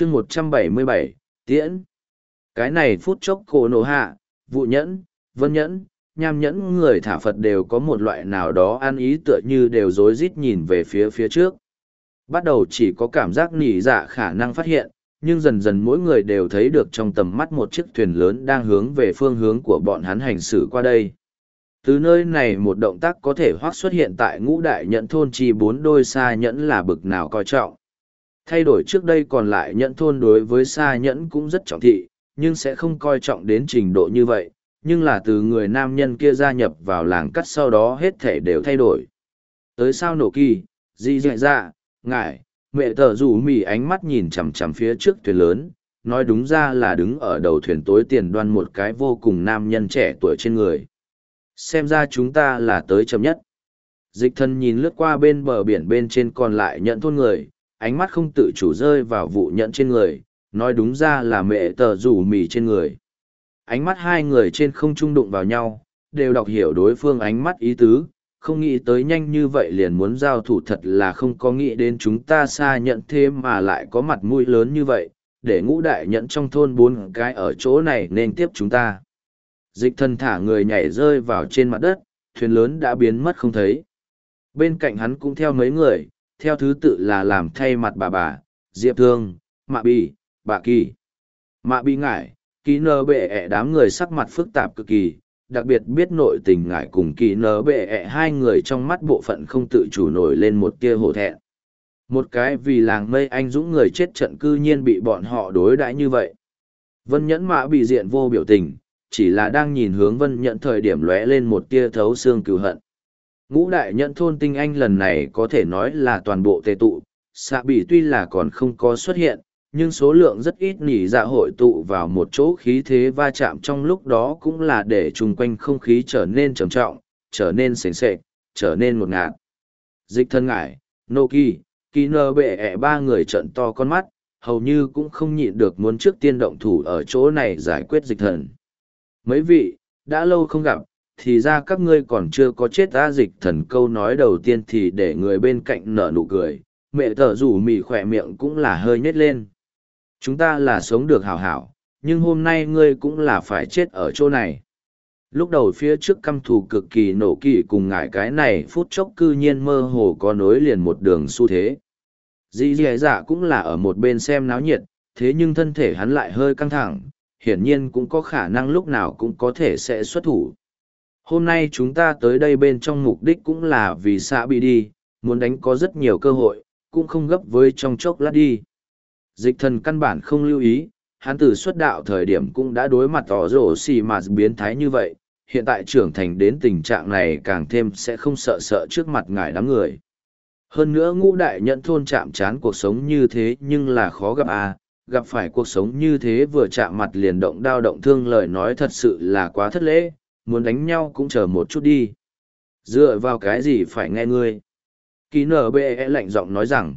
chương một trăm bảy mươi bảy, tiễn. Cái này phút chốc cổ nổ hạ, vụ nhẫn, vân nhẫn, nham nhẫn người thả phật đều có một loại nào đó ăn ý tựa như đều rối rít nhìn về phía phía trước. Bắt đầu chỉ có cảm giác nỉ dạ khả năng phát hiện, nhưng dần dần mỗi người đều thấy được trong tầm mắt một chiếc thuyền lớn đang hướng về phương hướng của bọn hắn hành xử qua đây. Từ nơi này một động tác có thể hoác xuất hiện tại ngũ đại nhẫn thôn chi bốn đôi xa nhẫn là bực nào coi trọng thay đổi trước đây còn lại nhẫn thôn đối với xa nhẫn cũng rất trọng thị, nhưng sẽ không coi trọng đến trình độ như vậy, nhưng là từ người nam nhân kia gia nhập vào làng cắt sau đó hết thể đều thay đổi. Tới sao nổ kỳ di dạy ra ngại mẹ tờ rủ mỉ ánh mắt nhìn chằm chằm phía trước thuyền lớn, nói đúng ra là đứng ở đầu thuyền tối tiền đoan một cái vô cùng nam nhân trẻ tuổi trên người. Xem ra chúng ta là tới chậm nhất. Dịch thân nhìn lướt qua bên bờ biển bên trên còn lại nhận thôn người ánh mắt không tự chủ rơi vào vụ nhận trên người, nói đúng ra là mẹ tờ rủ mì trên người. Ánh mắt hai người trên không trung đụng vào nhau, đều đọc hiểu đối phương ánh mắt ý tứ, không nghĩ tới nhanh như vậy liền muốn giao thủ thật là không có nghĩ đến chúng ta xa nhận thêm mà lại có mặt mũi lớn như vậy, để ngũ đại nhận trong thôn bốn cái ở chỗ này nên tiếp chúng ta. Dịch thân thả người nhảy rơi vào trên mặt đất, thuyền lớn đã biến mất không thấy. Bên cạnh hắn cũng theo mấy người theo thứ tự là làm thay mặt bà bà, diệp thương, mạ bì bà kỳ. Mạ bì ngải kỳ nơ bệ ẹ đám người sắc mặt phức tạp cực kỳ, đặc biệt biết nội tình ngải cùng kỳ nơ bệ ẹ, hai người trong mắt bộ phận không tự chủ nổi lên một tia hổ thẹn. Một cái vì làng mây anh dũng người chết trận cư nhiên bị bọn họ đối đãi như vậy. Vân nhẫn mã bị diện vô biểu tình, chỉ là đang nhìn hướng vân Nhẫn thời điểm lóe lên một tia thấu xương cừu hận ngũ đại nhận thôn tinh anh lần này có thể nói là toàn bộ tề tụ xạ bỉ tuy là còn không có xuất hiện, nhưng số lượng rất ít nỉ dạ hội tụ vào một chỗ khí thế va chạm trong lúc đó cũng là để chung quanh không khí trở nên trầm trọng, trở nên sềnh sệch trở nên một ngạt. Dịch thân ngải nô kỳ kỳ nơ bệ ẹ ba người trận to con mắt, hầu như cũng không nhịn được muốn trước tiên động thủ ở chỗ này giải quyết dịch thần. Mấy vị, đã lâu không gặp thì ra các ngươi còn chưa có chết ta dịch thần câu nói đầu tiên thì để người bên cạnh nở nụ cười. Mẹ thợ rủ mì khỏe miệng cũng là hơi nhét lên. Chúng ta là sống được hảo hảo, nhưng hôm nay ngươi cũng là phải chết ở chỗ này. Lúc đầu phía trước căm thù cực kỳ nổ kỳ cùng ngại cái này, phút chốc cư nhiên mơ hồ có nối liền một đường xu thế. Dì dì dạ cũng là ở một bên xem náo nhiệt, thế nhưng thân thể hắn lại hơi căng thẳng, hiển nhiên cũng có khả năng lúc nào cũng có thể sẽ xuất thủ hôm nay chúng ta tới đây bên trong mục đích cũng là vì xã bị đi, muốn đánh có rất nhiều cơ hội, cũng không gấp với trong chốc lát đi. Dịch thần căn bản không lưu ý hắn từ xuất đạo thời điểm cũng đã đối mặt tỏ rổ xì mà biến thái như vậy, hiện tại trưởng thành đến tình trạng này càng thêm sẽ không sợ sợ trước mặt ngài đám người. Hơn nữa ngũ đại nhận thôn chạm chán cuộc sống như thế nhưng là khó gặp à gặp phải cuộc sống như thế vừa chạm mặt liền động đao động thương lời nói thật sự là quá thất lễ muốn đánh nhau cũng chờ một chút đi dựa vào cái gì phải nghe ngươi ký nở bê e lạnh giọng nói rằng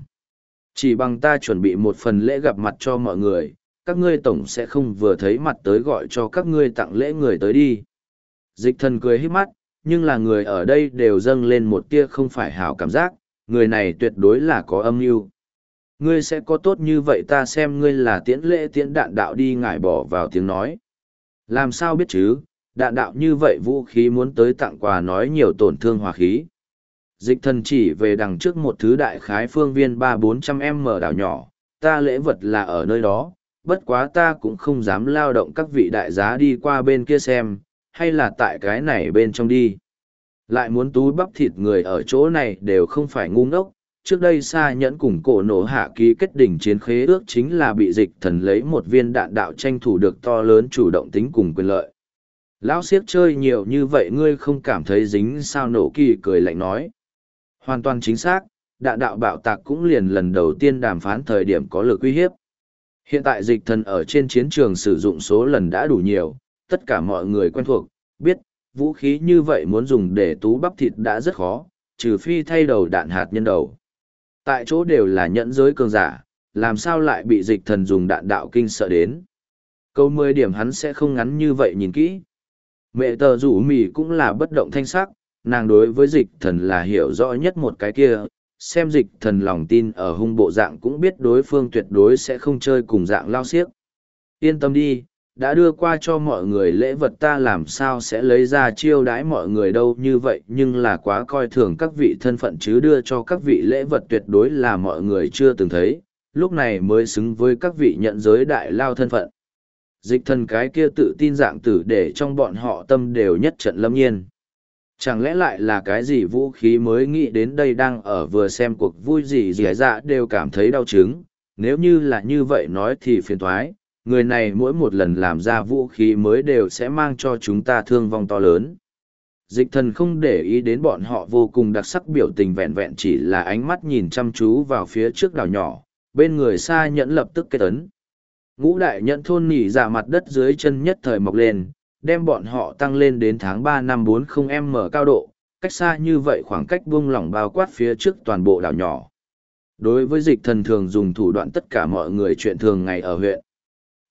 chỉ bằng ta chuẩn bị một phần lễ gặp mặt cho mọi người, các ngươi tổng sẽ không vừa thấy mặt tới gọi cho các ngươi tặng lễ người tới đi. Dịch thần cười hít mắt, nhưng là người ở đây đều dâng lên một tia không phải hảo cảm giác, người này tuyệt đối là có âm mưu. Ngươi sẽ có tốt như vậy ta xem ngươi là tiễn lễ tiễn đạn đạo đi ngải bỏ vào tiếng nói. Làm sao biết chứ, đạn đạo như vậy vũ khí muốn tới tặng quà nói nhiều tổn thương hòa khí. Dịch thần chỉ về đằng trước một thứ đại khái phương viên ba bốn trăm m đảo nhỏ. Ta lễ vật là ở nơi đó, bất quá ta cũng không dám lao động các vị đại giá đi qua bên kia xem, hay là tại cái này bên trong đi. Lại muốn túi bắp thịt người ở chỗ này đều không phải ngu ngốc. Trước đây xa nhẫn cùng cổ nổ hạ ký kết đỉnh chiến khế ước chính là bị dịch thần lấy một viên đạn đạo tranh thủ được to lớn chủ động tính cùng quyền lợi lão siếc chơi nhiều như vậy ngươi không cảm thấy dính sao nổ kỳ cười lạnh nói Hoàn toàn chính xác, đạn đạo bạo tạc cũng liền lần đầu tiên đàm phán thời điểm có lực uy hiếp. Hiện tại dịch thần ở trên chiến trường sử dụng số lần đã đủ nhiều, tất cả mọi người quen thuộc, biết, vũ khí như vậy muốn dùng để tú bắp thịt đã rất khó, trừ phi thay đầu đạn hạt nhân đầu. Tại chỗ đều là nhẫn giới cường giả, làm sao lại bị dịch thần dùng đạn đạo kinh sợ đến. Câu mười điểm hắn sẽ không ngắn như vậy nhìn kỹ. Mẹ tờ rủ mì cũng là bất động thanh sắc, nàng đối với dịch thần là hiểu rõ nhất một cái kia, xem dịch thần lòng tin ở hung bộ dạng cũng biết đối phương tuyệt đối sẽ không chơi cùng dạng lao xiếc. Yên tâm đi, đã đưa qua cho mọi người lễ vật ta làm sao sẽ lấy ra chiêu đãi mọi người đâu như vậy nhưng là quá coi thường các vị thân phận chứ đưa cho các vị lễ vật tuyệt đối là mọi người chưa từng thấy, lúc này mới xứng với các vị nhận giới đại lao thân phận. Dịch thần cái kia tự tin dạng tử để trong bọn họ tâm đều nhất trận lâm nhiên. Chẳng lẽ lại là cái gì vũ khí mới nghĩ đến đây đang ở vừa xem cuộc vui gì gì dạ đều cảm thấy đau chứng, nếu như là như vậy nói thì phiền thoái, người này mỗi một lần làm ra vũ khí mới đều sẽ mang cho chúng ta thương vong to lớn. Dịch thần không để ý đến bọn họ vô cùng đặc sắc biểu tình vẹn vẹn chỉ là ánh mắt nhìn chăm chú vào phía trước đảo nhỏ, bên người xa nhẫn lập tức kết ấn. Ngũ đại nhẫn thôn nỉ ra dạ mặt đất dưới chân nhất thời mọc lên, đem bọn họ tăng lên đến tháng ba năm 40M cao độ, cách xa như vậy khoảng cách buông lỏng bao quát phía trước toàn bộ đảo nhỏ. Đối với dịch thần thường dùng thủ đoạn tất cả mọi người chuyện thường ngày ở huyện.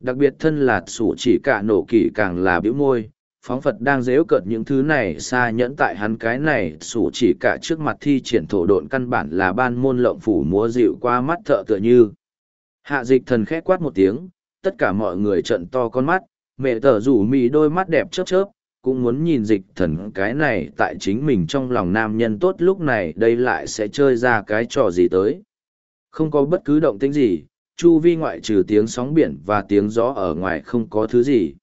Đặc biệt thân là sủ chỉ cả nổ kỷ càng là biểu môi, phóng Phật đang dễu cợt những thứ này xa nhẫn tại hắn cái này sủ chỉ cả trước mặt thi triển thổ độn căn bản là ban môn lộng phủ múa dịu qua mắt thợ tựa như. Hạ dịch thần khẽ quát một tiếng, tất cả mọi người trận to con mắt, mẹ tờ rủ mì đôi mắt đẹp chớp chớp, cũng muốn nhìn dịch thần cái này tại chính mình trong lòng nam nhân tốt lúc này đây lại sẽ chơi ra cái trò gì tới. Không có bất cứ động tĩnh gì, chu vi ngoại trừ tiếng sóng biển và tiếng gió ở ngoài không có thứ gì.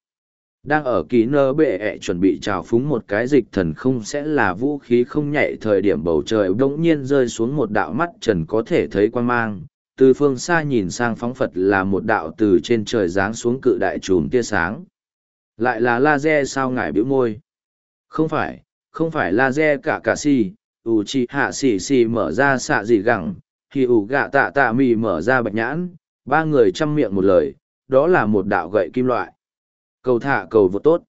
Đang ở kỳ nơ bệ ẹ chuẩn bị trào phúng một cái dịch thần không sẽ là vũ khí không nhạy thời điểm bầu trời đống nhiên rơi xuống một đạo mắt trần có thể thấy quan mang, từ phương xa nhìn sang phóng phật là một đạo từ trên trời giáng xuống cự đại trùm tia sáng. Lại là laser sao ngải biểu môi. Không phải không phải laser cả cả si, ủ chị hạ xì xì mở ra xạ dị gẳng, thì ủ gạ tạ tạ mì mở ra bạch nhãn, ba người chăm miệng một lời, đó là một đạo gậy kim loại. Cầu thả cầu vô tốt.